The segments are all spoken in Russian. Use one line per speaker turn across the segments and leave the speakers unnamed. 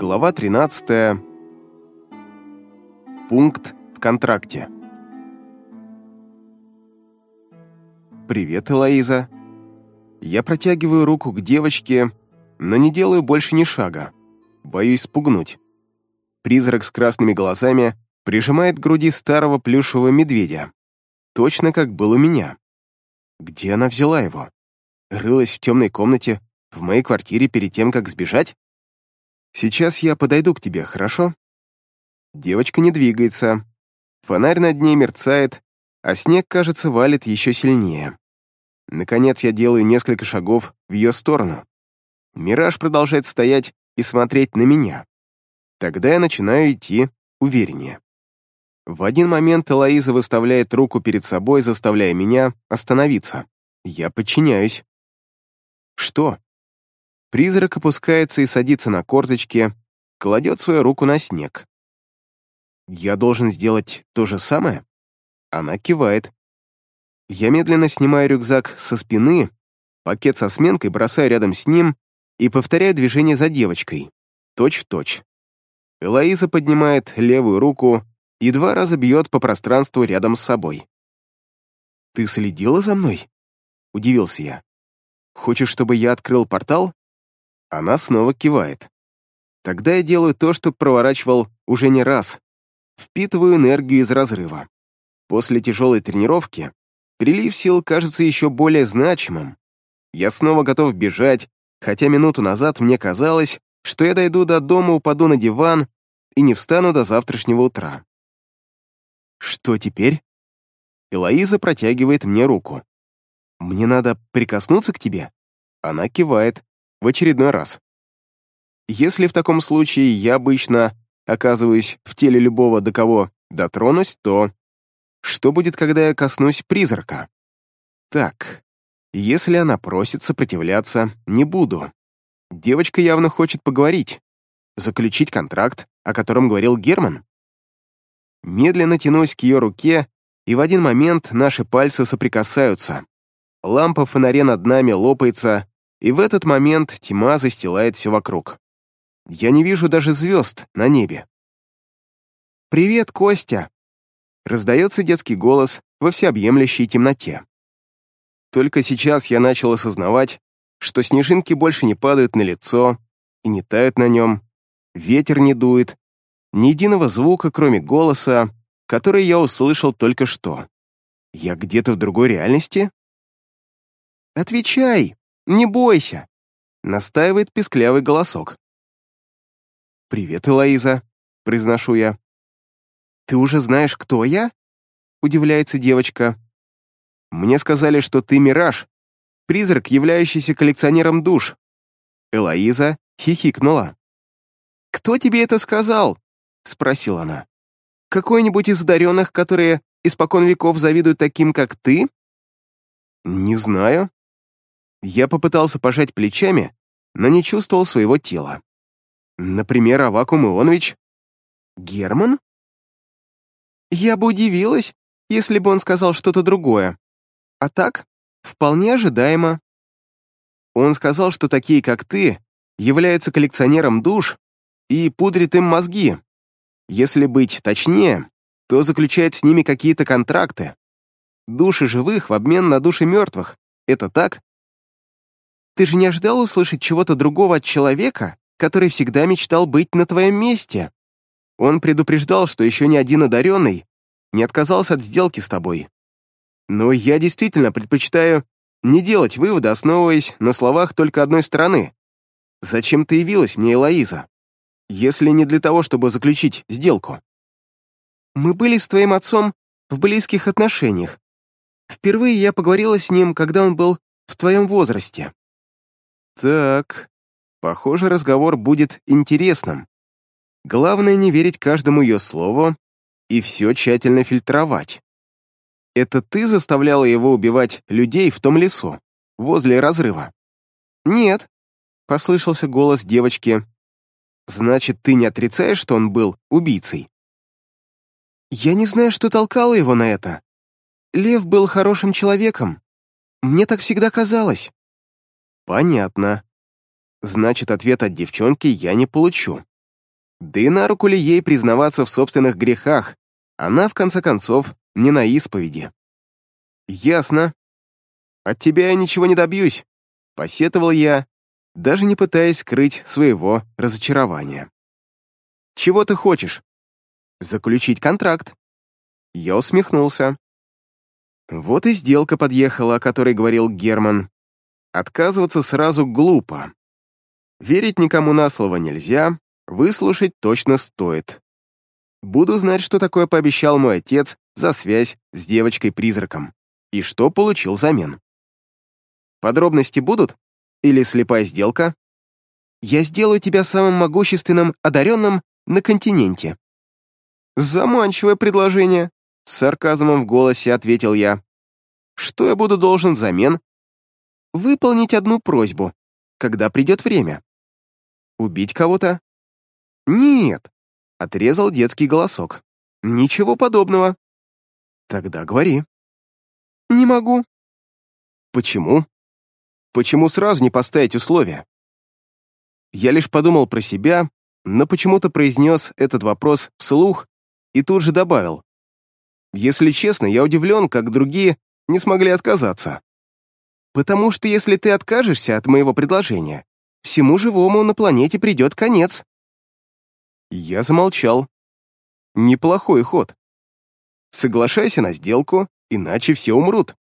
Глава 13. Пункт в контракте. «Привет, Элоиза». Я протягиваю руку к девочке, но не делаю больше ни шага. Боюсь спугнуть. Призрак с красными глазами прижимает к груди старого плюшевого медведя. Точно как был у меня. Где она взяла его? Рылась в темной комнате в моей квартире перед тем, как сбежать? Сейчас я подойду к тебе, хорошо? Девочка не двигается. Фонарь над ней мерцает, а снег, кажется, валит еще сильнее. Наконец я делаю несколько шагов в ее сторону. Мираж продолжает стоять и смотреть на меня. Тогда я начинаю идти увереннее. В один момент Элоиза выставляет руку перед собой, заставляя меня остановиться. Я подчиняюсь. Что? Призрак опускается и садится на корточки, кладет свою руку на снег. Я должен сделать то же самое? Она кивает. Я медленно снимаю рюкзак со спины, пакет со сменкой бросаю рядом с ним и повторяю движение за девочкой. Точь в точь. Элоиза поднимает левую руку и два раза бьет по пространству рядом с собой. «Ты следила за мной?» — удивился я. «Хочешь, чтобы я открыл портал?» Она снова кивает. Тогда я делаю то, что проворачивал уже не раз. Впитываю энергию из разрыва. После тяжелой тренировки прилив сил кажется еще более значимым. Я снова готов бежать, хотя минуту назад мне казалось, что я дойду до дома, упаду на диван и не встану до завтрашнего утра. Что теперь? Элоиза протягивает мне руку. Мне надо прикоснуться к тебе? Она кивает в очередной раз. Если в таком случае я обычно оказываюсь в теле любого, до кого дотронусь, то что будет, когда я коснусь призрака? Так, если она просит сопротивляться, не буду. Девочка явно хочет поговорить, заключить контракт, о котором говорил Герман. Медленно тянусь к ее руке, и в один момент наши пальцы соприкасаются. Лампа в фонаре над нами лопается, и в этот момент тьма застилает все вокруг. Я не вижу даже звезд на небе. «Привет, Костя!» Раздается детский голос во всеобъемлющей темноте. Только сейчас я начал осознавать, что снежинки больше не падают на лицо и не тают на нем, ветер не дует, ни единого звука, кроме голоса, который я услышал только что. Я где-то в другой реальности? «Отвечай!» «Не бойся!» — настаивает писклявый голосок. «Привет, Элоиза», — произношу я. «Ты уже знаешь, кто я?» — удивляется девочка. «Мне сказали, что ты Мираж, призрак, являющийся коллекционером душ». Элоиза хихикнула. «Кто тебе это сказал?» — спросила она. «Какой-нибудь из одаренных, которые испокон веков завидуют таким, как ты?» «Не знаю», я попытался пожать плечами, но не чувствовал своего тела. Например, Авакум Ионович. Герман? Я бы удивилась, если бы он сказал что-то другое. А так, вполне ожидаемо. Он сказал, что такие, как ты, являются коллекционером душ и пудрит им мозги. Если быть точнее, то заключает с ними какие-то контракты. Души живых в обмен на души мертвых. Это так? Ты же не ожидал услышать чего-то другого от человека, который всегда мечтал быть на твоем месте? Он предупреждал, что еще ни один одаренный не отказался от сделки с тобой. Но я действительно предпочитаю не делать выводы, основываясь на словах только одной стороны. Зачем ты явилась мне, Элоиза? Если не для того, чтобы заключить сделку. Мы были с твоим отцом в близких отношениях. Впервые я поговорила с ним, когда он был в твоем возрасте. Так, похоже, разговор будет интересным. Главное не верить каждому ее слову и все тщательно фильтровать. Это ты заставляла его убивать людей в том лесу, возле разрыва? Нет, послышался голос девочки. Значит, ты не отрицаешь, что он был убийцей? Я не знаю, что толкало его на это. Лев был хорошим человеком. Мне так всегда казалось. Понятно. Значит, ответ от девчонки я не получу. Да и на руку ли ей признаваться в собственных грехах? Она, в конце концов, не на исповеди. Ясно. От тебя я ничего не добьюсь, посетовал я, даже не пытаясь скрыть своего разочарования. Чего ты хочешь? Заключить контракт. Я усмехнулся. Вот и сделка подъехала, о которой говорил Герман. Отказываться сразу глупо. Верить никому на слово нельзя, выслушать точно стоит. Буду знать, что такое пообещал мой отец за связь с девочкой-призраком и что получил взамен. Подробности будут? Или слепая сделка? Я сделаю тебя самым могущественным одаренным на континенте. Заманчивое предложение, с сарказмом в голосе ответил я. Что я буду должен взамен? Выполнить одну просьбу, когда придет время. Убить кого-то? Нет, отрезал детский голосок. Ничего подобного. Тогда говори. Не могу. Почему? Почему сразу не поставить условия? Я лишь подумал про себя, но почему-то произнес этот вопрос вслух и тут же добавил. Если честно, я удивлен, как другие не смогли отказаться. Потому что если ты откажешься от моего предложения, всему живому на планете придет конец. Я замолчал. Неплохой ход. Соглашайся на сделку, иначе все умрут.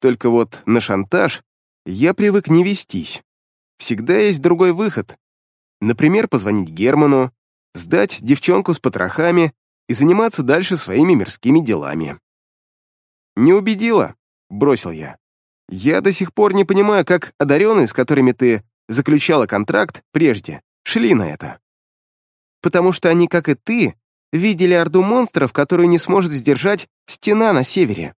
Только вот на шантаж я привык не вестись. Всегда есть другой выход. Например, позвонить Герману, сдать девчонку с потрохами и заниматься дальше своими мирскими делами. «Не убедила», — бросил я. «Я до сих пор не понимаю, как одаренные, с которыми ты заключала контракт прежде, шли на это. Потому что они, как и ты, видели орду монстров, которую не сможет сдержать стена на севере.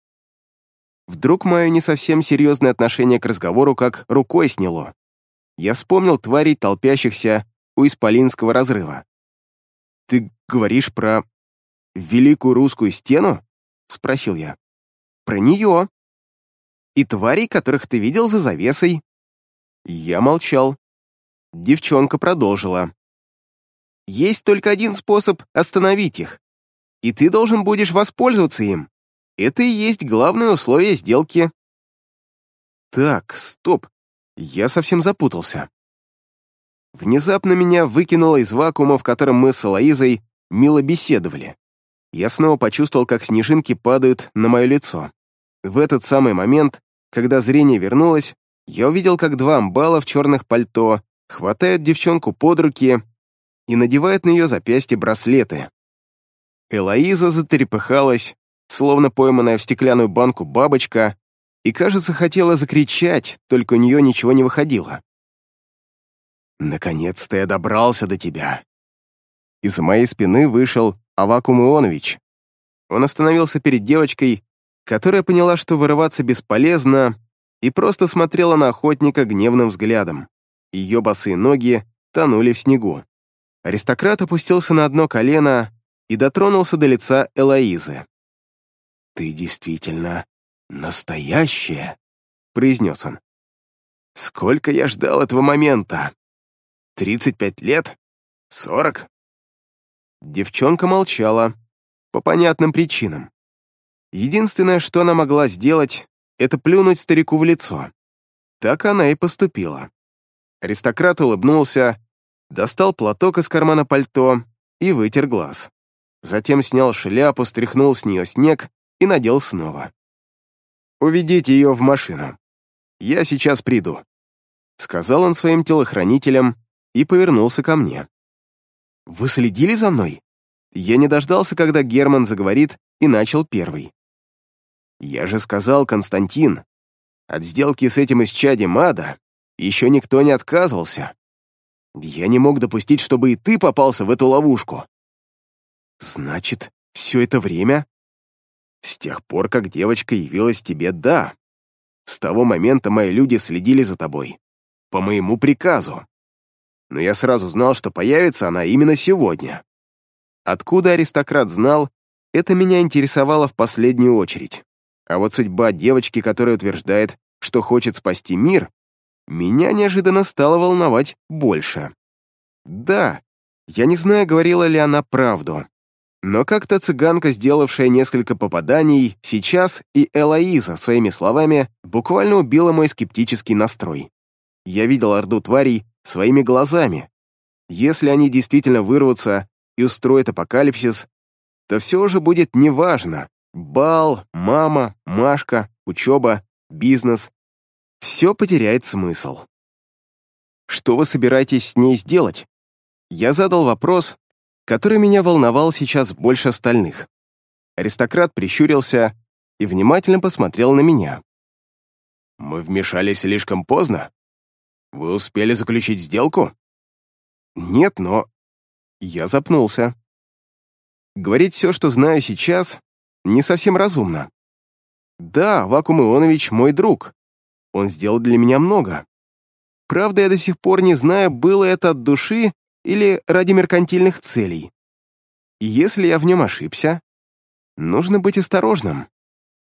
Вдруг мое не совсем серьезное отношение к разговору как рукой сняло. Я вспомнил тварей, толпящихся у Исполинского разрыва. «Ты говоришь про Великую Русскую Стену?» — спросил я. «Про нее. И тварей, которых ты видел за завесой». Я молчал. Девчонка продолжила. «Есть только один способ остановить их, и ты должен будешь воспользоваться им. Это и есть главное условие сделки». «Так, стоп, я совсем запутался». Внезапно меня выкинуло из вакуума, в котором мы с Алоизой мило беседовали я снова почувствовал, как снежинки падают на мое лицо. В этот самый момент, когда зрение вернулось, я увидел, как два амбала в черных пальто хватают девчонку под руки и надевают на ее запястье браслеты. Элоиза затрепыхалась, словно пойманная в стеклянную банку бабочка, и, кажется, хотела закричать, только у нее ничего не выходило. «Наконец-то я добрался до тебя!» Из моей спины вышел Авакум Ионович. Он остановился перед девочкой, которая поняла, что вырываться бесполезно, и просто смотрела на охотника гневным взглядом. Ее босые ноги тонули в снегу. Аристократ опустился на одно колено и дотронулся до лица Элоизы. «Ты действительно настоящая», — произнес он. «Сколько я ждал этого момента? Тридцать пять лет? Сорок? Девчонка молчала, по понятным причинам. Единственное, что она могла сделать, это плюнуть старику в лицо. Так она и поступила. Аристократ улыбнулся, достал платок из кармана пальто и вытер глаз. Затем снял шляпу, стряхнул с нее снег и надел снова. «Уведите ее в машину. Я сейчас приду», — сказал он своим телохранителям и повернулся ко мне. «Вы следили за мной?» Я не дождался, когда Герман заговорит, и начал первый. «Я же сказал, Константин, от сделки с этим исчадием ада еще никто не отказывался. Я не мог допустить, чтобы и ты попался в эту ловушку». «Значит, все это время?» «С тех пор, как девочка явилась тебе, да. С того момента мои люди следили за тобой. По моему приказу но я сразу знал, что появится она именно сегодня. Откуда аристократ знал, это меня интересовало в последнюю очередь. А вот судьба девочки, которая утверждает, что хочет спасти мир, меня неожиданно стало волновать больше. Да, Я не знаю, говорила ли она правду, но как-то цыганка, сделавшая несколько попаданий, сейчас и Элоиза своими словами буквально убила мой скептический настрой. Я видел орду тварей своими глазами. Если они действительно вырвутся и устроят апокалипсис, то все же будет неважно. Бал, мама, Машка, учеба, бизнес. Все потеряет смысл. Что вы собираетесь с ней сделать? Я задал вопрос, который меня волновал сейчас больше остальных. Аристократ прищурился и внимательно посмотрел на меня. «Мы вмешались слишком поздно? Вы успели заключить сделку?» «Нет, но...» Я запнулся. Говорить все, что знаю сейчас, не совсем разумно. Да, Вакуум Ионович мой друг. Он сделал для меня много. Правда, я до сих пор не знаю, было это от души или ради меркантильных целей. И если я в нем ошибся, нужно быть осторожным,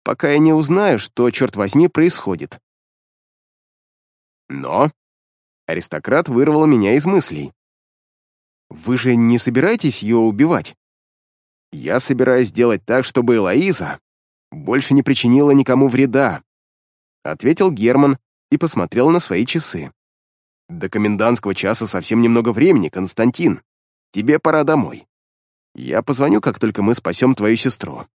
пока я не узнаю, что, черт возьми, происходит. Но аристократ вырвал меня из мыслей. Вы же не собираетесь ее убивать? Я собираюсь сделать так, чтобы Элоиза больше не причинила никому вреда, ответил Герман и посмотрел на свои часы. До комендантского часа совсем немного времени, Константин. Тебе пора домой. Я позвоню, как только мы спасем твою сестру».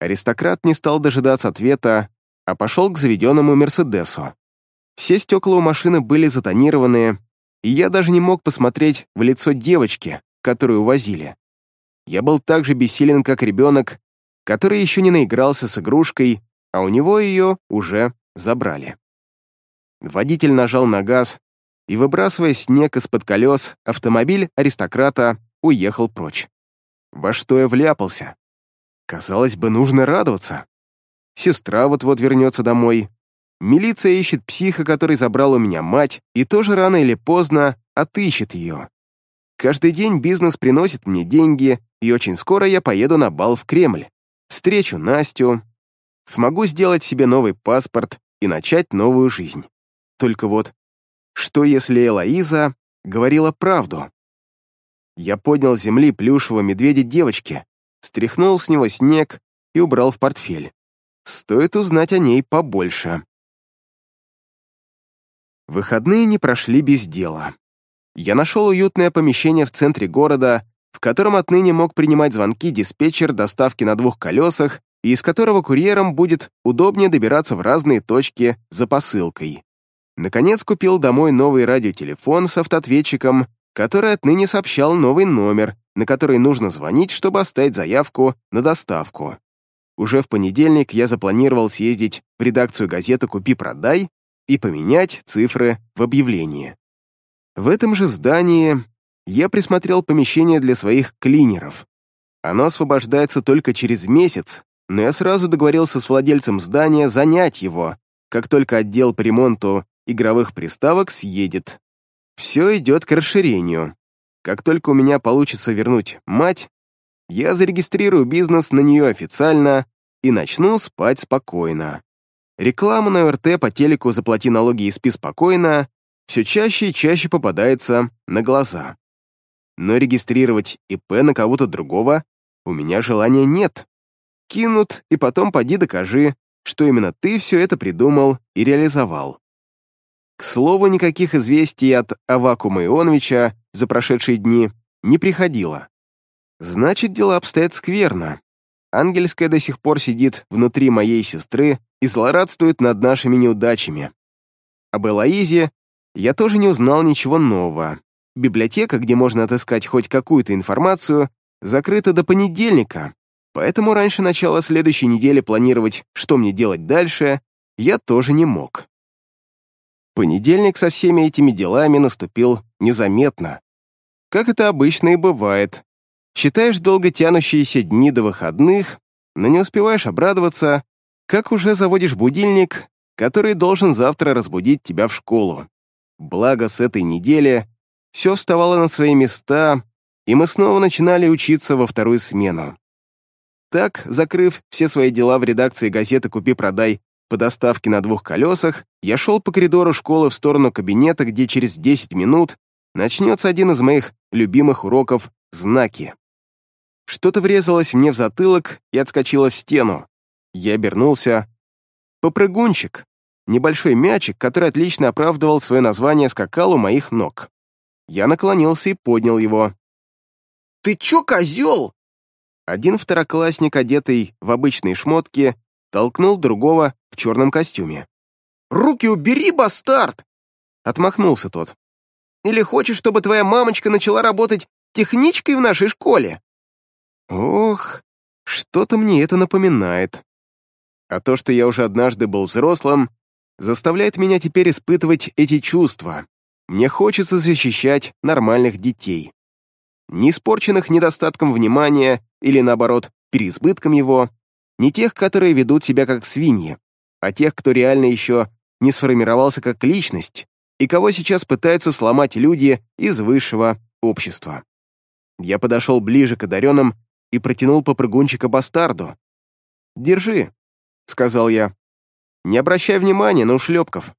Аристократ не стал дожидаться ответа, а пошел к заведенному Мерседесу. Все стекла у машины были затонированы, и я даже не мог посмотреть в лицо девочки, которую увозили. Я был так же бессилен, как ребенок, который еще не наигрался с игрушкой, а у него ее уже забрали. Водитель нажал на газ, и, выбрасывая снег из-под колес, автомобиль аристократа уехал прочь. Во что я вляпался? Казалось бы, нужно радоваться. Сестра вот-вот вернется домой. Милиция ищет психа, который забрал у меня мать, и тоже рано или поздно отыщет ее. Каждый день бизнес приносит мне деньги, и очень скоро я поеду на бал в Кремль. Встречу Настю, смогу сделать себе новый паспорт и начать новую жизнь. Только вот, что если Элоиза говорила правду? Я поднял с земли плюшевого медведя девочки, стряхнул с него снег и убрал в портфель. Стоит узнать о ней побольше. Выходные не прошли без дела. Я нашел уютное помещение в центре города, в котором отныне мог принимать звонки диспетчер доставки на двух колесах и из которого курьерам будет удобнее добираться в разные точки за посылкой. Наконец купил домой новый радиотелефон с автоответчиком, который отныне сообщал новый номер, на который нужно звонить, чтобы оставить заявку на доставку. Уже в понедельник я запланировал съездить в редакцию газеты «Купи-продай» и поменять цифры в объявлении. В этом же здании я присмотрел помещение для своих клинеров. Оно освобождается только через месяц, но я сразу договорился с владельцем здания занять его, как только отдел по ремонту игровых приставок съедет. Все идет к расширению. Как только у меня получится вернуть мать, я зарегистрирую бизнес на нее официально и начну спать спокойно. Реклама на РТ по телеку «Заплати налоги и спи спокойно» все чаще и чаще попадается на глаза. Но регистрировать ИП на кого-то другого у меня желания нет. Кинут, и потом поди докажи, что именно ты все это придумал и реализовал. К слову, никаких известий от Авакума Ионовича за прошедшие дни не приходило. Значит, дела обстоят скверно. Ангельская до сих пор сидит внутри моей сестры и злорадствует над нашими неудачами. Об Элоизе я тоже не узнал ничего нового. Библиотека, где можно отыскать хоть какую-то информацию, закрыта до понедельника, поэтому раньше начала следующей недели планировать, что мне делать дальше, я тоже не мог. Понедельник со всеми этими делами наступил незаметно. Как это обычно и бывает. Считаешь долго тянущиеся дни до выходных, но не успеваешь обрадоваться, как уже заводишь будильник, который должен завтра разбудить тебя в школу. Благо, с этой недели все вставало на свои места, и мы снова начинали учиться во вторую смену. Так, закрыв все свои дела в редакции газеты «Купи-продай» по доставке на двух колесах, я шел по коридору школы в сторону кабинета, где через 10 минут начнется один из моих любимых уроков «Знаки». Что-то врезалось мне в затылок и отскочило в стену. Я обернулся. Попрыгунчик. Небольшой мячик, который отлично оправдывал свое название, скакал у моих ног. Я наклонился и поднял его.
«Ты чё, козёл?»
Один второклассник, одетый в обычные шмотки, толкнул другого в черном костюме.
«Руки убери, бастард!»
Отмахнулся тот.
«Или хочешь, чтобы твоя мамочка начала работать техничкой в нашей школе?»
Ох, что-то мне это напоминает. А то, что я уже однажды был взрослым, заставляет меня теперь испытывать эти чувства. Мне хочется защищать нормальных детей. Не испорченных недостатком внимания или, наоборот, переизбытком его, не тех, которые ведут себя как свиньи, а тех, кто реально еще не сформировался как личность и кого сейчас пытаются сломать люди из высшего общества. Я подошел ближе к одаренным и протянул попрыгунчика бастарду. «Держи», — сказал я. «Не обращай внимания на ушлепков».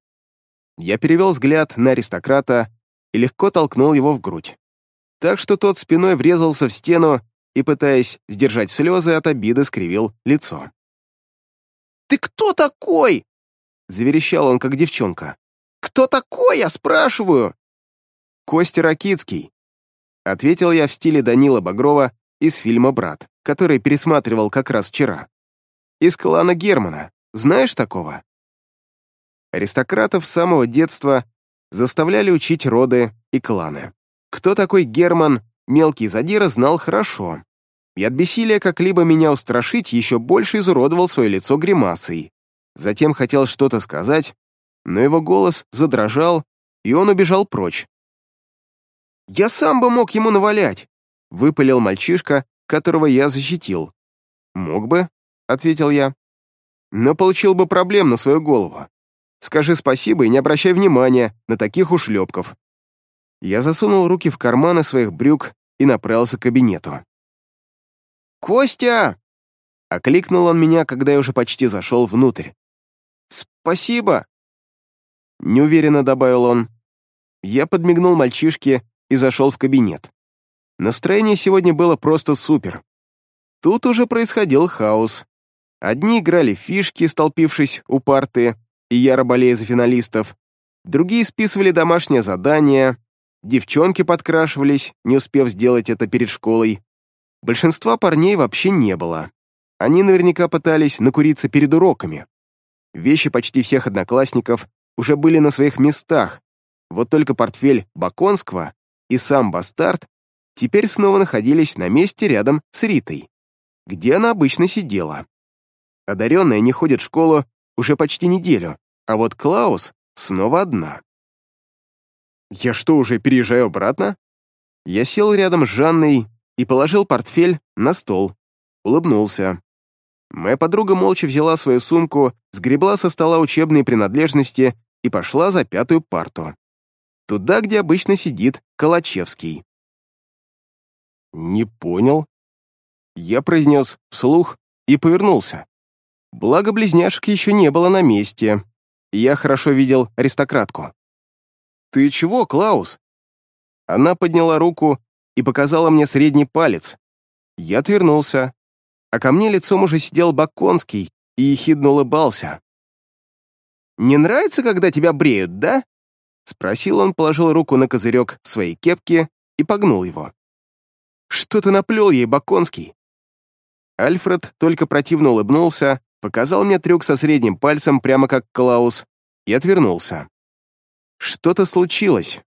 Я перевел взгляд на аристократа и легко толкнул его в грудь. Так что тот спиной врезался в стену и, пытаясь сдержать слезы, от обиды скривил лицо.
«Ты кто такой?» — заверещал он, как девчонка. «Кто такой, я спрашиваю?»
«Костя Ракицкий», — ответил я в стиле Данила Багрова из фильма «Брат», который пересматривал как раз вчера. «Из клана Германа. Знаешь такого?» Аристократов с самого детства заставляли учить роды и кланы. Кто такой Герман, мелкий задира, знал хорошо. И от бессилия как-либо меня устрашить еще больше изуродовал свое лицо гримасой. Затем хотел что-то сказать, но его голос задрожал, и он убежал прочь. «Я сам бы мог ему навалять!» — выпалил мальчишка, которого я защитил. «Мог бы», — ответил я, — «но получил бы проблем на свою голову. Скажи спасибо и не обращай внимания на таких ушлепков». Я засунул руки в карманы своих брюк и направился к кабинету.
«Костя!» — окликнул он меня, когда я уже почти зашел внутрь. «Спасибо!» — неуверенно добавил он. Я подмигнул мальчишке и зашел в кабинет. Настроение сегодня было просто супер. Тут уже происходил хаос. Одни играли в фишки, столпившись у парты, и яро болея за финалистов. Другие списывали домашнее задание, девчонки подкрашивались, не успев сделать это перед школой. Большинства парней вообще не было. Они наверняка пытались накуриться перед уроками. Вещи почти всех одноклассников уже были на своих местах, вот только портфель Баконского и сам Бастард теперь снова находились на месте рядом с Ритой, где она обычно сидела. Одаренная не ходит в школу уже почти неделю, а вот Клаус снова одна. Я что, уже переезжаю обратно? Я сел рядом с Жанной и положил портфель на стол. Улыбнулся. Моя подруга молча взяла свою сумку, сгребла со стола учебные принадлежности и пошла за пятую парту. Туда, где обычно сидит Калачевский. «Не понял». Я произнес вслух и повернулся. Благо, близняшек еще не было на месте. Я хорошо видел аристократку. «Ты чего, Клаус?» Она подняла руку и показала мне средний палец. Я отвернулся, а ко мне лицом уже сидел Баконский и ехидно улыбался. «Не нравится, когда тебя бреют, да?» Спросил он, положил руку на козырек своей кепки и погнул его. «Что ты наплел ей, Баконский?» Альфред только противно улыбнулся, показал мне трюк со средним пальцем, прямо как Клаус, и отвернулся. Что-то случилось.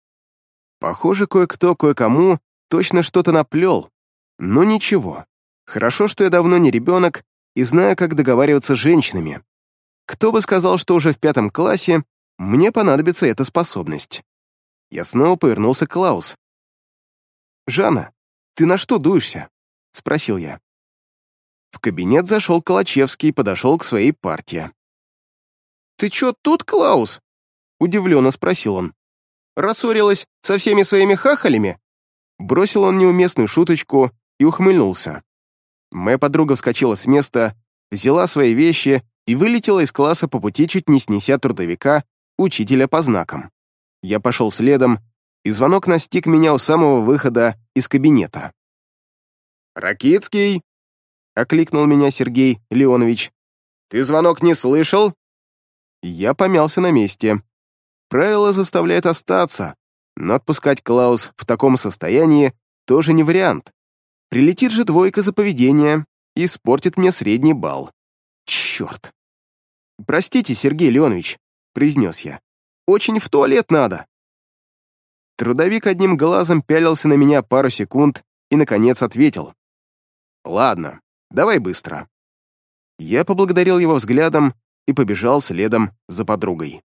Похоже, кое-кто кое-кому точно что-то наплел. Но ничего. Хорошо, что я давно не ребенок и знаю, как договариваться с женщинами. Кто бы сказал, что уже в пятом классе мне понадобится эта способность. Я снова повернулся к Клаус. «Жанна, ты на что дуешься?» — спросил я. В кабинет зашел Калачевский и подошел к своей партии. «Ты чё тут, Клаус?» — удивленно спросил он. «Рассорилась со всеми своими хахалями?» Бросил он неуместную шуточку и ухмыльнулся. Моя подруга вскочила с места, взяла свои вещи и вылетела из класса по пути, чуть не снеся трудовика, учителя по знакам. Я пошел следом,
и звонок настиг меня у самого выхода из кабинета. «Ракицкий!» — окликнул меня Сергей Леонович. «Ты звонок не слышал?» Я помялся на месте. Правило заставляет остаться, но отпускать Клаус в таком состоянии тоже не вариант. Прилетит же двойка за поведение и испортит мне средний балл. Черт. «Простите, Сергей Леонович», — произнес я. «Очень в туалет надо». Трудовик одним глазом пялился на меня пару секунд и, наконец, ответил. «Ладно, давай быстро». Я поблагодарил его взглядом и побежал следом за подругой.